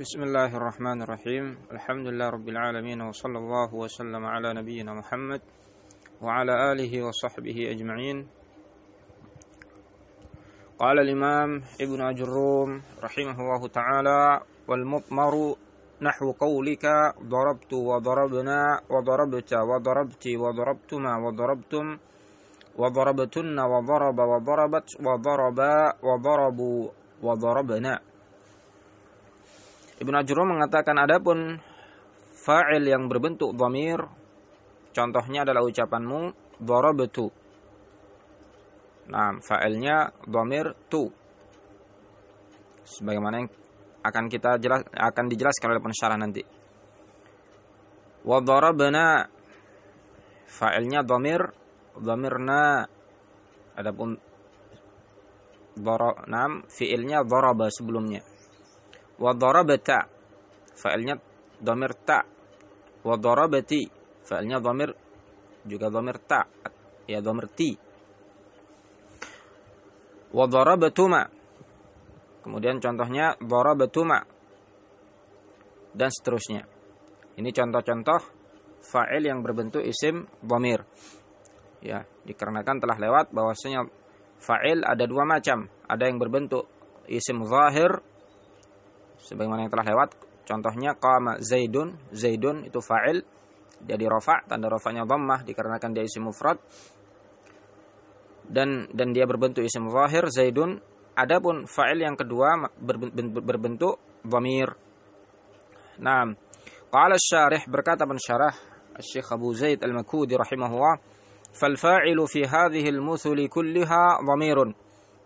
بسم الله الرحمن الرحيم الحمد لله رب العالمين وصلى الله وسلم على نبينا محمد وعلى آله وصحبه أجمعين قال الإمام ابن أجروم رحمه الله تعالى والمطمر نحو قولك ضربت وضربنا وضربت وضربت وضربتما وضربتم وضربتن وضرب وضربت وضربا وضربوا وضربنا Ibnu Ajrum mengatakan adapun fa'il yang berbentuk dhamir contohnya adalah ucapanmu darabtu. Nah, fa'ilnya dhamir tu. Sebagaimana yang akan kita jelas akan dijelaskan oleh pensyarah nanti. Wa darabna fa'ilnya dhamir dhamirna. Adapun dara nam fi'ilnya daraba sebelumnya wa darabata fa'ilnya dhamir ta. Wa darabati fa'ilnya dhamir juga dhamir ta ya dhamir ti. Wa darabatuma kemudian contohnya darabatuma dan seterusnya. Ini contoh-contoh fa'il yang berbentuk isim dhamir ya dikarenakan telah lewat bahwasanya fa'il ada dua macam. Ada yang berbentuk isim zahir sebagaimana yang telah lewat. Contohnya qama zaidun. Zaidun itu fa'il. Jadi rofa tanda rofanya dhammah dikarenakan dia isim mufrad. Dan dan dia berbentuk isim zahir zaidun. Adapun fa'il yang kedua berbentuk dhamir. Nah qala syarih berkata pensyarah Syekh Abu Zaid Al-Makudi rahimahullah fal fa'ilu fi hadhihi al-muthuli kulliha dhamirun.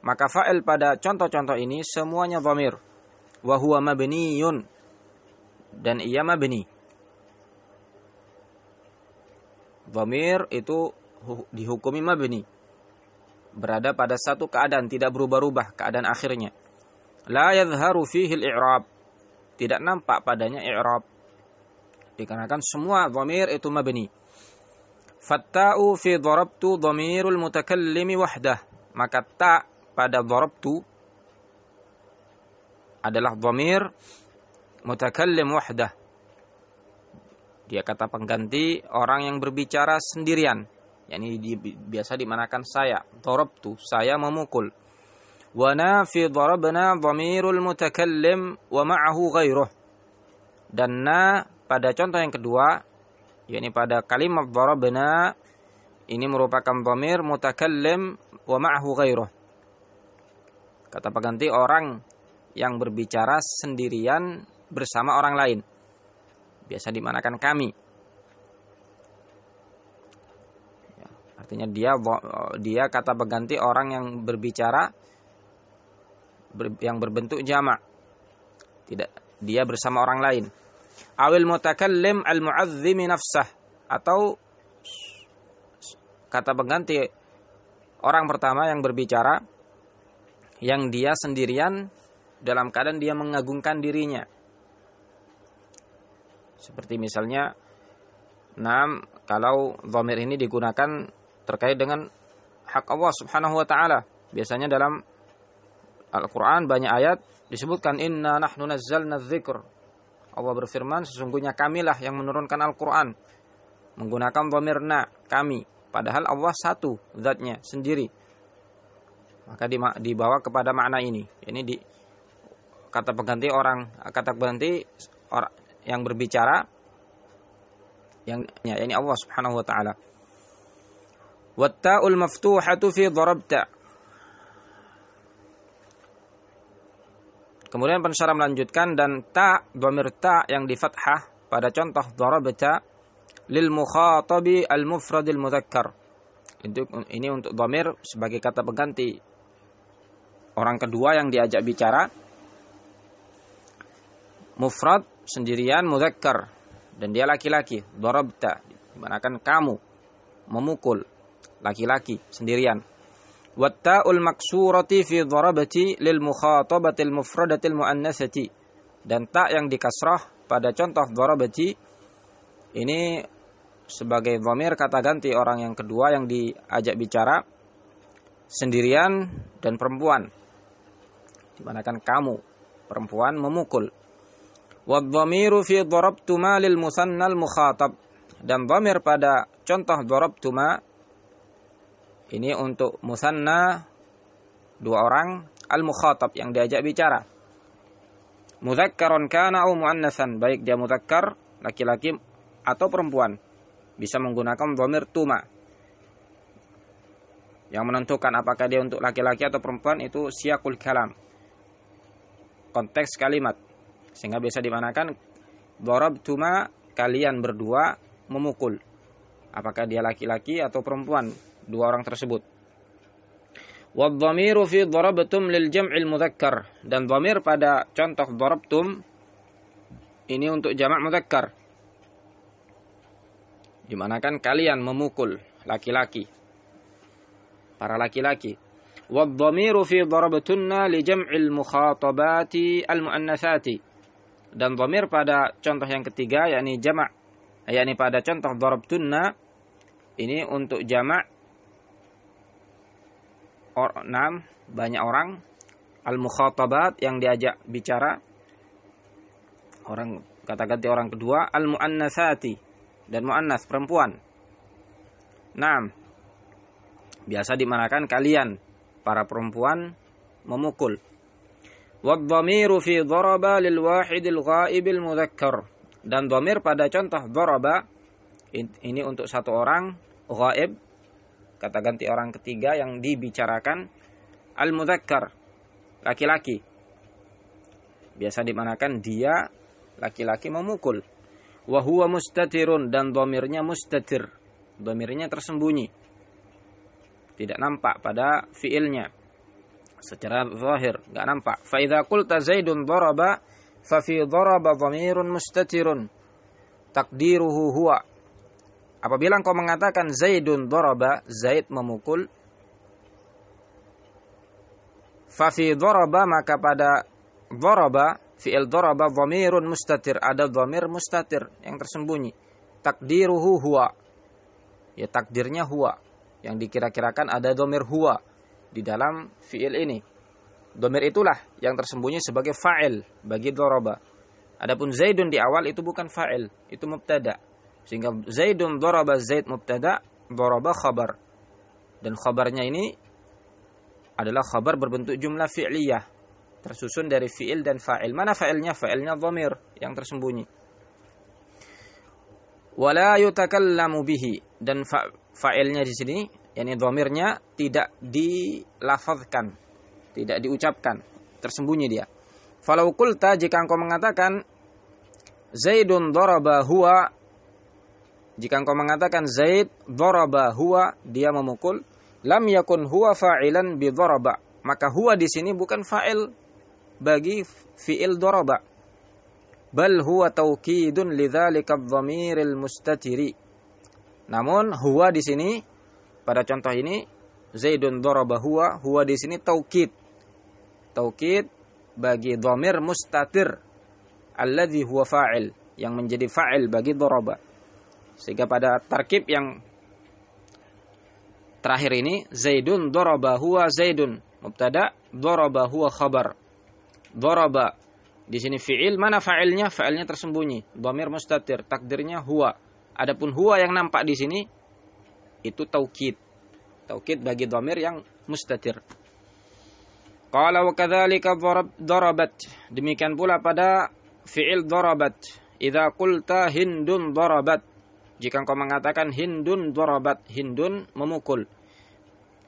Maka fa'il pada contoh-contoh ini semuanya dhamir wa huwa mabniyun dan ia mabni. Dhamir itu dihukumi mabni. Berada pada satu keadaan tidak berubah-ubah keadaan akhirnya. La yadhharu fihi al-i'rab. Tidak nampak padanya i'rab. Dikarenakan semua dhamir itu mabni. Fatta'u fi darabtu dhamirul mutakallimi wahdah. Maka ta pada darabtu adalah dhamir mutakallim wahdah. Dia kata pengganti orang yang berbicara sendirian. yakni di, biasa dimanakan saya. Darabtu, saya memukul. Wa nafi darabna dhamirul mutakallim wa ma'ahu ghairuh. Dan na pada contoh yang kedua, yakni pada kalimat darabna ini merupakan dhamir mutakallim wa ma'ahu ghairuh. Kata pengganti orang yang berbicara sendirian bersama orang lain. Biasa dimanakan kami. Ya, artinya dia dia kata pengganti orang yang berbicara ber, yang berbentuk jamak. Tidak dia bersama orang lain. Awil mutakallim al muazzimi nafsah atau kata pengganti orang pertama yang berbicara yang dia sendirian dalam keadaan dia mengagungkan dirinya. Seperti misalnya, enam kalau dhamir ini digunakan terkait dengan hak Allah Subhanahu wa taala. Biasanya dalam Al-Qur'an banyak ayat disebutkan inna nahnu nazzalna dzikr. Allah berfirman sesungguhnya kamilah yang menurunkan Al-Qur'an menggunakan dhamir na kami padahal Allah satu zatnya sendiri. Maka dibawa kepada makna ini. Ini di kata pengganti orang kata pengganti orang yang berbicara yang ya ini Allah Subhanahu wa taala. Watta'ul maftuhatu fi darabta. Kemudian pensyarah melanjutkan dan ta dhamir ta yang di fathah pada contoh darabta lil mukhatabi al mufradil mudzakkar. Itu ini untuk dhamir sebagai kata pengganti orang kedua yang diajak bicara mufrad sendirian muzakkar. Dan dia laki-laki darabta. Dimanakan kamu memukul laki-laki sendirian. Watta'ul maksurati fi darabati lil mukhatabati al mufradati al muannasati. Dan tak yang dikasrah pada contoh darabati ini sebagai dhamir kata ganti orang yang kedua yang diajak bicara sendirian dan perempuan. Dimanakan kamu perempuan memukul Wadh-dhamiru fi darabtuma lil musannal mukhatab. Dan dhamir pada contoh darabtuma ini untuk musanna dua orang al mukhatab yang diajak bicara. Mudzakkaron kana au muannatsan, baik dia mudzakkar laki-laki atau perempuan. Bisa menggunakan dhamir tuma. Yang menentukan apakah dia untuk laki-laki atau perempuan itu siakul kalam. Konteks kalimat. Sehingga bisa dimanakan tuma kalian berdua memukul. Apakah dia laki-laki atau perempuan dua orang tersebut. Wadhamiru fi darabtum lil jam'il mudzakkar dan dhamir pada contoh darabtum ini untuk jamak mudzakkar. Dimanakan kalian memukul laki-laki. Para laki-laki. Wadhamiru fi darabtunna li jam'il mukhatabati al muannatsati. Dan dhamir pada contoh yang ketiga yakni jamak yakni pada contoh darabtunna ini untuk jamak or, enam banyak orang al mukhatabat yang diajak bicara orang kata ganti orang kedua al muannasati dan muannas perempuan. Enam biasa dimanakan kalian para perempuan memukul fi dharaba lil wahidil ghaibil mudzakkar dan dhamir pada contoh dharaba ini untuk satu orang ghaib kata ganti orang ketiga yang dibicarakan al mudzakkar laki-laki. Biasa dimanakan dia laki-laki memukul. wa huwa mustatirun dan domirnya mustatir domirnya tersembunyi. Tidak nampak pada fiilnya secara zahir nggak nampak fa idza qulta zaidun daraba fa fi daraba dhamirun mustatirun takdiruhu huwa Apabila engkau mengatakan Zaidun doroba, Zaid memukul, Fafi doroba maka pada doroba, fi'il doroba dhamirun mustatir. Ada dhamir mustatir yang tersembunyi. Takdiruhu huwa. Ya takdirnya huwa. Yang dikira-kirakan ada dhamir huwa di dalam fi'il ini. Dhamir itulah yang tersembunyi sebagai fa'il bagi doroba. Adapun Zaidun di awal itu bukan fa'il, itu mubtada. Sehingga Zaidun daraba Zaid mubtada, daraba khabar. Dan khabarnya ini adalah khabar berbentuk jumlah fi'liyah. Tersusun dari fi'il dan fa'il. Mana fa'ilnya? Fa'ilnya dhamir yang tersembunyi. Wala yutakallamu bihi. Dan fa'ilnya di sini, yakni dhamirnya tidak dilafazkan. Tidak diucapkan. Tersembunyi dia. Falau kulta jika engkau mengatakan Zaidun daraba huwa jika engkau mengatakan Zaid daraba huwa dia memukul, lam yakun huwa fa'ilan bi daraba. Maka huwa di sini bukan fa'il bagi fi'il daraba. Bal huwa taukidun lidzalika dhamiril mustatiri. Namun huwa di sini pada contoh ini Zaidun daraba huwa, huwa di sini taukid. Taukid bagi dhamir mustatir alladzi huwa fa'il yang menjadi fa'il bagi daraba. Sehingga pada tarkib yang terakhir ini Zaidun daraba huwa Zaidun mubtada daraba huwa khabar. Daraba di sini fi'il mana fa'ilnya? Fa'ilnya tersembunyi, dhamir mustatir, takdirnya huwa. Adapun huwa yang nampak di sini itu taukid. Taukid bagi dhamir yang mustatir. Qala wa kadzalika darabat. Demikian pula pada fi'il darabat. Idza qulta hindun darabat jika engkau mengatakan hindun dorobat, hindun memukul.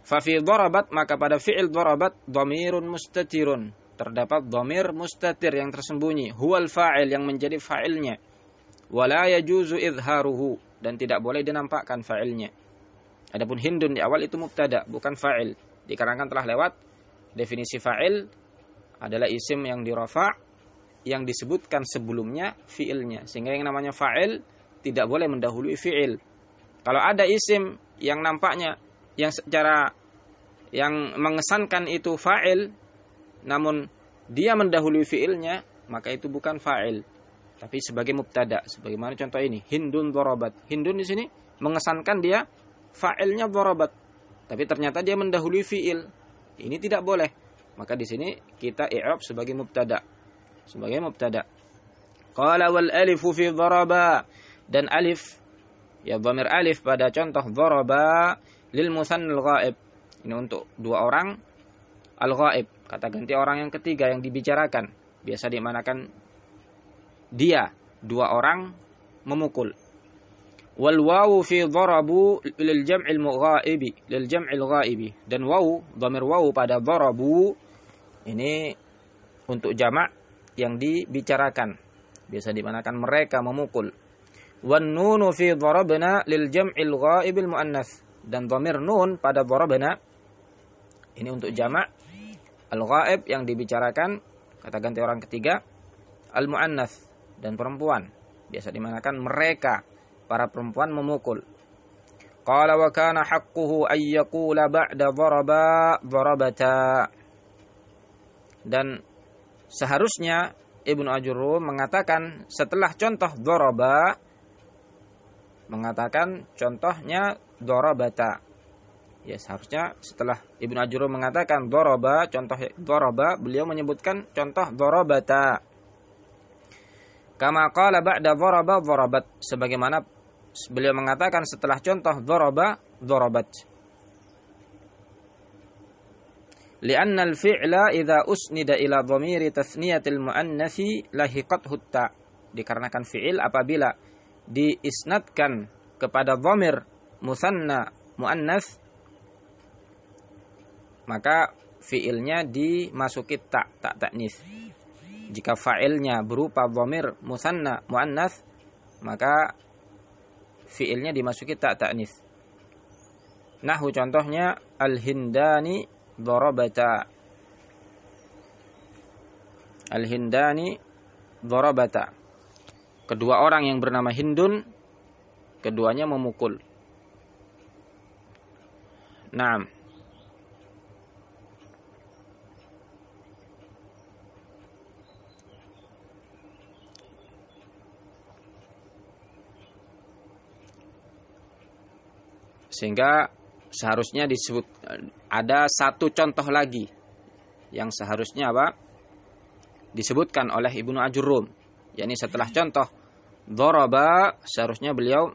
Fafi dorobat, maka pada fi'il dorobat, domirun mustatirun. Terdapat domir mustatir yang tersembunyi. Huwal fa'il yang menjadi fa'ilnya. Wala yajuzu idharuhu. Dan tidak boleh dinampakkan fa'ilnya. Adapun hindun di awal itu mubtada, bukan fa'il. Dikarenakan telah lewat definisi fa'il adalah isim yang dirafa yang disebutkan sebelumnya fi'ilnya. Sehingga yang namanya fa'il tidak boleh mendahului fi'il. Kalau ada isim yang nampaknya yang secara yang mengesankan itu fa'il namun dia mendahului fi'ilnya maka itu bukan fa'il tapi sebagai mubtada sebagaimana contoh ini hindun dorobat hindun di sini mengesankan dia fa'ilnya dorobat. Tapi ternyata dia mendahului fi'il. Ini tidak boleh. Maka di sini kita i'rab sebagai mubtada. Sebagai mubtada. Qala wal alifu fi dharaba. Dan alif ya dhamir alif pada contoh dharaba lil musannal ghaib. Ini untuk dua orang al ghaib, kata ganti orang yang ketiga yang dibicarakan. Biasa dimanakan dia dua orang memukul. Dharabu lil jam'il mughaibi lil jam'il ghaibi dan wawu dhamir wawu pada dharabu ini untuk jamak yang dibicarakan. Biasa dimanakan mereka memukul. Wan nunu fi dharabna lil jam'il ghaibil muannas dan dhamir nun pada dharabna ini untuk jamak al ghaib yang dibicarakan kata ganti orang ketiga al muannas dan perempuan. Biasa dimanakan mereka para perempuan memukul. Qala wa kana haqquhu ay yaqula ba'da dharaba dharabata. Dan seharusnya Ibnu Ajurum mengatakan setelah contoh dharaba mengatakan contohnya dharabata. Ya seharusnya setelah Ibnu Ajurum mengatakan dharaba contoh dharaba beliau menyebutkan contoh dharabata. Kama qala ba'da dharaba dharabat sebagaimana beliau mengatakan setelah contoh dharaba dharabat lianna al-fi'la idza usnida ila dhamiri tasniyatil muannatsi lahiqathu ta. Dikarenakan fi'il apabila diisnadkan kepada dhamir musanna muannas maka fi'ilnya dimasuki tak tak taknis jika fa'ilnya berupa dhamir musanna muannas maka fiilnya dimasuki tak taknis. Nahu contohnya al-hindani darabata. Al-hindani darabata. Kedua orang yang bernama Hindun keduanya memukul. Naam. Sehingga seharusnya disebut ada satu contoh lagi yang seharusnya apa? disebutkan oleh Ibnu Ajurum. yakni setelah contoh Doroba seharusnya beliau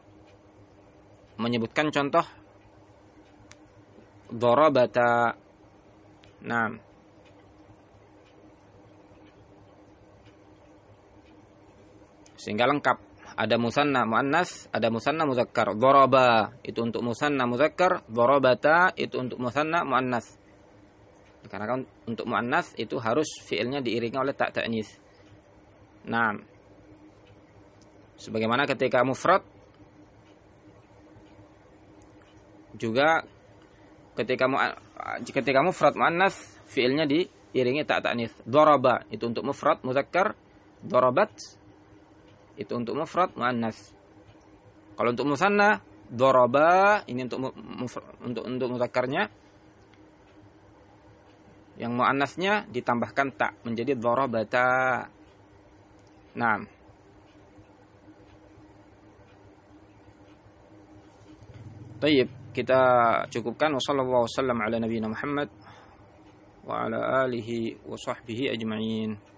menyebutkan contoh Dorobata. Nah, sehingga lengkap ada musanna muannas, ada musanna muzakkar. Daraba itu untuk musanna muzakkar, darabata itu untuk musanna muannas. Karena kan untuk muannas itu harus fiilnya diiringi oleh tak ta'nis. Nah, sebagaimana ketika mufrad juga ketika mu, ketika mufrad muannas fiilnya diiringi tak ta'nis. Daraba itu untuk mufrad muzakkar, darabat itu untuk mufrad muannas. Kalau untuk musanna doroba ini untuk mufrad, untuk untuk mudzakarnya yang muannasnya ditambahkan tak menjadi dorobata. Nah. Tayyib, kita cukupkan wasallallahu wasallam ala nabiyina Muhammad wa ala alihi wa sahbihi ajma'in.